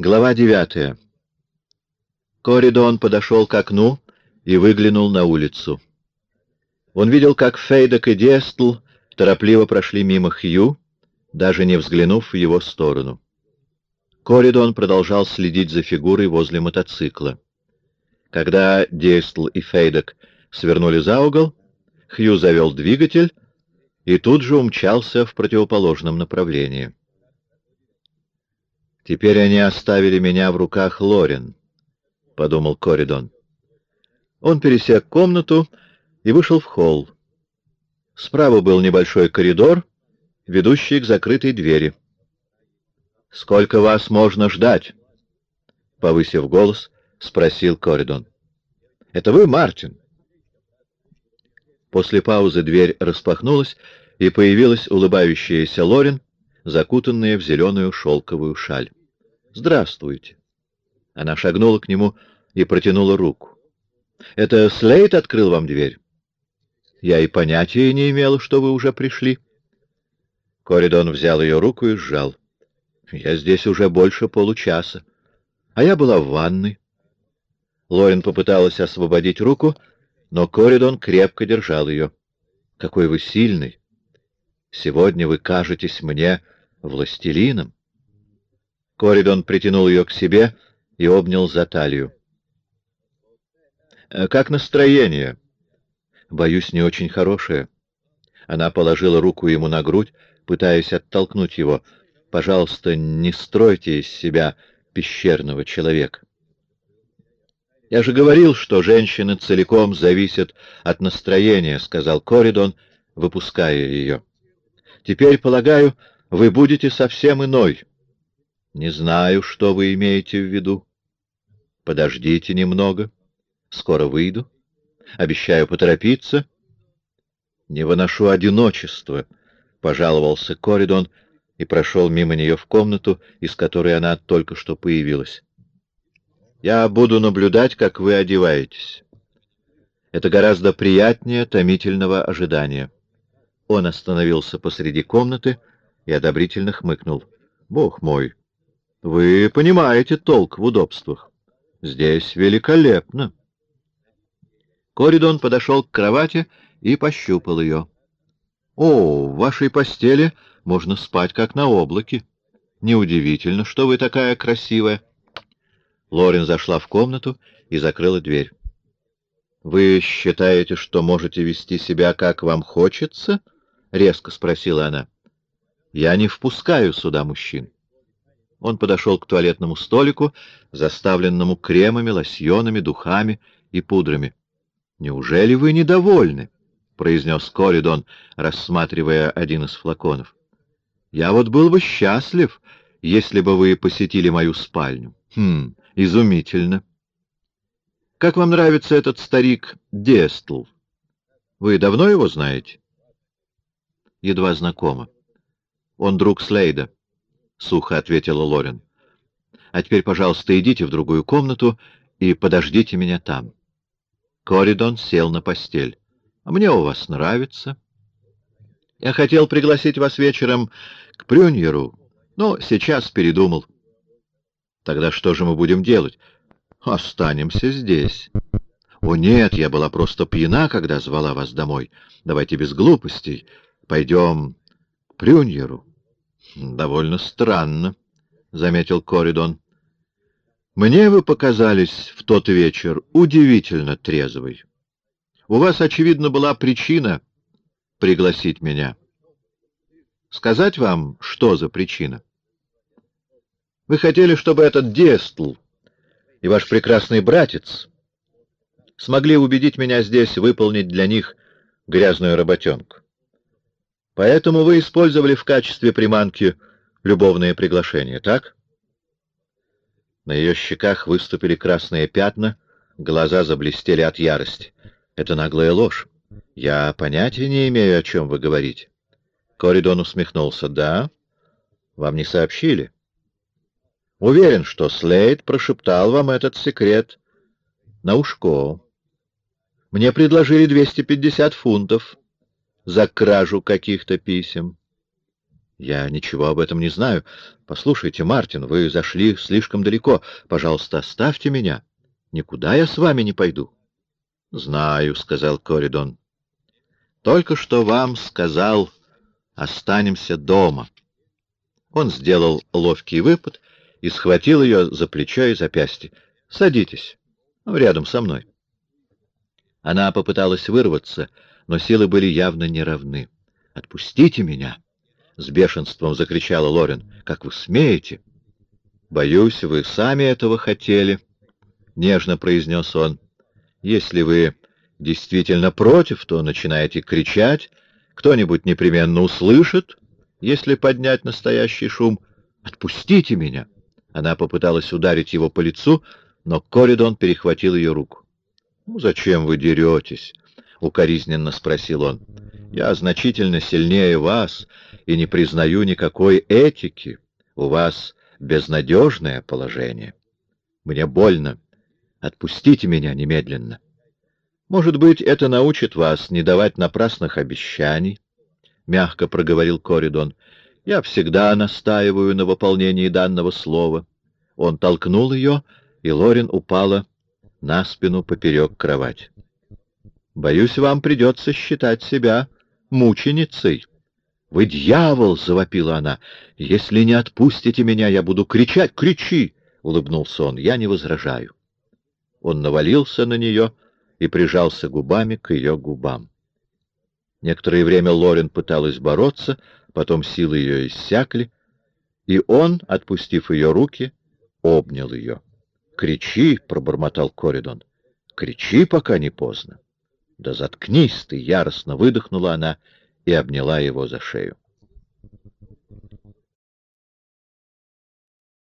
Глава девятая. Коридон подошел к окну и выглянул на улицу. Он видел, как Фейдок и Дестл торопливо прошли мимо Хью, даже не взглянув в его сторону. Коридон продолжал следить за фигурой возле мотоцикла. Когда Дестл и Фейдок свернули за угол, Хью завел двигатель и тут же умчался в противоположном направлении. «Теперь они оставили меня в руках Лорен», — подумал Коридон. Он пересек комнату и вышел в холл. Справа был небольшой коридор, ведущий к закрытой двери. «Сколько вас можно ждать?» — повысив голос, спросил Коридон. «Это вы, Мартин?» После паузы дверь распахнулась, и появилась улыбающаяся Лорен, закутанная в зеленую шелковую шаль. «Здравствуйте». Она шагнула к нему и протянула руку. «Это Слейд открыл вам дверь?» «Я и понятия не имела, что вы уже пришли». Коридон взял ее руку и сжал. «Я здесь уже больше получаса, а я была в ванной». Лорен попыталась освободить руку, но Коридон крепко держал ее. «Какой вы сильный! Сегодня вы кажетесь мне властелином». Коридон притянул ее к себе и обнял за талию. «Э, «Как настроение?» «Боюсь, не очень хорошее». Она положила руку ему на грудь, пытаясь оттолкнуть его. «Пожалуйста, не стройте из себя пещерного человека». «Я же говорил, что женщины целиком зависят от настроения», — сказал Коридон, выпуская ее. «Теперь, полагаю, вы будете совсем иной». Не знаю, что вы имеете в виду. Подождите немного. Скоро выйду. Обещаю поторопиться. Не выношу одиночества, — пожаловался Коридон и прошел мимо нее в комнату, из которой она только что появилась. Я буду наблюдать, как вы одеваетесь. Это гораздо приятнее томительного ожидания. Он остановился посреди комнаты и одобрительно хмыкнул. Бог мой! Вы понимаете толк в удобствах. Здесь великолепно. Коридон подошел к кровати и пощупал ее. О, в вашей постели можно спать, как на облаке. Неудивительно, что вы такая красивая. Лорен зашла в комнату и закрыла дверь. «Вы считаете, что можете вести себя, как вам хочется?» — резко спросила она. «Я не впускаю сюда мужчин». Он подошел к туалетному столику, заставленному кремами, лосьонами, духами и пудрами. — Неужели вы недовольны? — произнес Коридон, рассматривая один из флаконов. — Я вот был бы счастлив, если бы вы посетили мою спальню. Хм, изумительно. — Как вам нравится этот старик Дестл? Вы давно его знаете? — Едва знакомо. Он друг Слейда. —— сухо ответила Лорен. «А теперь, пожалуйста, идите в другую комнату и подождите меня там». Коридон сел на постель. «А мне у вас нравится. Я хотел пригласить вас вечером к Прюньеру, но сейчас передумал». «Тогда что же мы будем делать?» «Останемся здесь». «О, нет, я была просто пьяна, когда звала вас домой. Давайте без глупостей. Пойдем к Прюньеру». Довольно странно, — заметил Коридон. Мне вы показались в тот вечер удивительно трезвой. У вас, очевидно, была причина пригласить меня. Сказать вам, что за причина? Вы хотели, чтобы этот Дестл и ваш прекрасный братец смогли убедить меня здесь выполнить для них грязную работенку. Поэтому вы использовали в качестве приманки любовное приглашение, так? На ее щеках выступили красные пятна, глаза заблестели от ярости. Это наглая ложь. Я понятия не имею, о чем вы говорите. Коридон усмехнулся. Да? Вам не сообщили? Уверен, что Слейд прошептал вам этот секрет на ушко. Мне предложили 250 фунтов за кражу каких-то писем. Я ничего об этом не знаю. Послушайте, Мартин, вы зашли слишком далеко. Пожалуйста, оставьте меня. Никуда я с вами не пойду. — Знаю, — сказал Коридон. — Только что вам сказал, останемся дома. Он сделал ловкий выпад и схватил ее за плечо и запястье. — Садитесь, рядом со мной. Она попыталась вырваться, но силы были явно неравны. — Отпустите меня! — с бешенством закричала Лорен. — Как вы смеете? — Боюсь, вы сами этого хотели, — нежно произнес он. — Если вы действительно против, то начинаете кричать, кто-нибудь непременно услышит, если поднять настоящий шум. Отпустите меня! Она попыталась ударить его по лицу, но Коридон перехватил ее руку. «Ну, зачем вы деретесь?» — укоризненно спросил он. «Я значительно сильнее вас и не признаю никакой этики. У вас безнадежное положение. Мне больно. Отпустите меня немедленно. Может быть, это научит вас не давать напрасных обещаний?» — мягко проговорил Коридон. «Я всегда настаиваю на выполнении данного слова». Он толкнул ее, и Лорин упала на спину поперек кровати. «Боюсь, вам придется считать себя мученицей». «Вы дьявол!» — завопила она. «Если не отпустите меня, я буду кричать. Кричи!» — улыбнулся он. «Я не возражаю». Он навалился на нее и прижался губами к ее губам. Некоторое время Лорен пыталась бороться, потом силы ее иссякли, и он, отпустив ее руки, обнял ее. «Кричи!» — пробормотал Коридон. «Кричи, пока не поздно!» «Да заткнись ты!» — яростно выдохнула она и обняла его за шею.